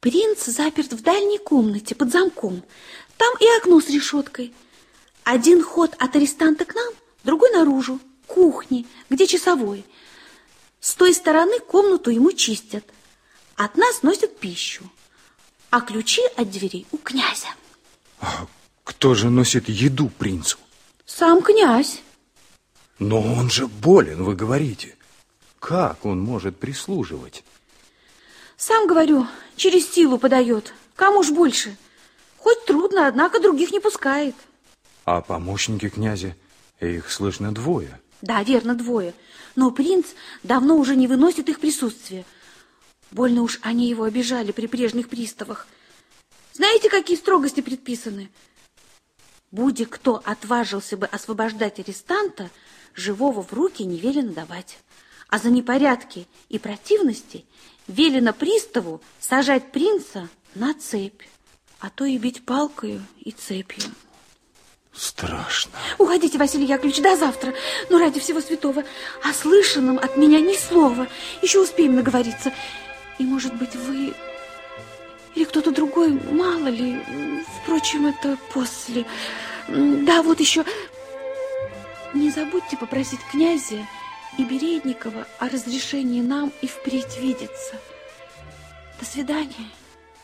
Принц заперт в дальней комнате под замком. Там и окно с решеткой. Один ход от арестанта к нам, другой наружу, кухни, где часовой. С той стороны комнату ему чистят. От нас носят пищу. А ключи от дверей у князя. А кто же носит еду принцу? Сам князь. Но он же болен, вы говорите. Как он может прислуживать? Сам говорю, через силу подает. Кому ж больше? Хоть трудно, однако других не пускает. А помощники князя, их слышно двое. Да, верно, двое. Но принц давно уже не выносит их присутствия. Больно уж они его обижали при прежних приставах. Знаете, какие строгости предписаны? Будь кто отважился бы освобождать арестанта, живого в руки не велено давать. А за непорядки и противности велено приставу сажать принца на цепь, а то и бить палкою и цепью. Страшно. Уходите, Василий Яковлевич, до завтра. Ну, ради всего святого. О слышанном от меня ни слова. Еще успеем наговориться. И, может быть, вы или кто-то другой, мало ли. Впрочем, это после. Да, вот еще. Не забудьте попросить князя и Бередникова о разрешении нам и впредь видеться. До свидания.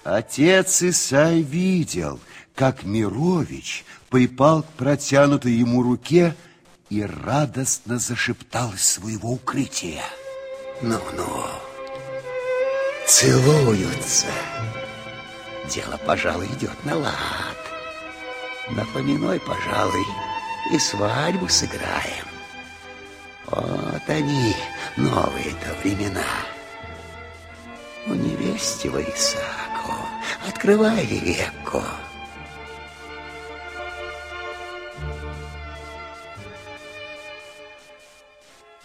Отец Исай видел, как Мирович припал к протянутой ему руке и радостно зашептал из своего укрытия. Ну-ну, целуются. Дело, пожалуй, идет на лад. На поминой, пожалуй, и свадьбу сыграем. Вот они, новые-то времена. У невестива Исааку открывай веку.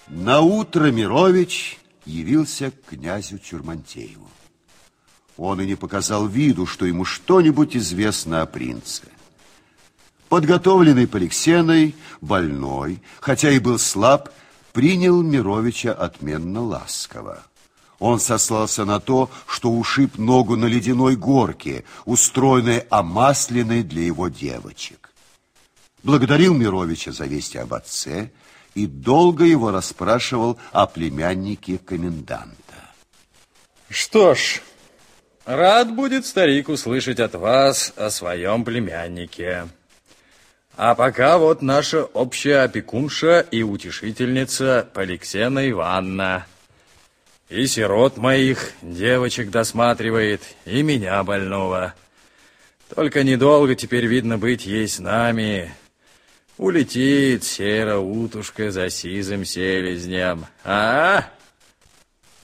На утро Мирович явился к князю Чурмантееву. Он и не показал виду, что ему что-нибудь известно о принце. Подготовленный Поликсеной, больной, хотя и был слаб, принял Мировича отменно ласково. Он сослался на то, что ушиб ногу на ледяной горке, устроенной омасленной для его девочек. Благодарил Мировича за вести об отце и долго его расспрашивал о племяннике коменданта. Что ж, рад будет старик услышать от вас о своем племяннике. А пока вот наша общая опекунша и утешительница Поликсена Ивановна. И сирот моих девочек досматривает, и меня больного. Только недолго теперь, видно, быть ей с нами. Улетит серая утушка за сизым селезнем. А?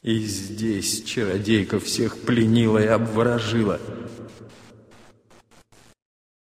И здесь чародейка всех пленила и обворожила.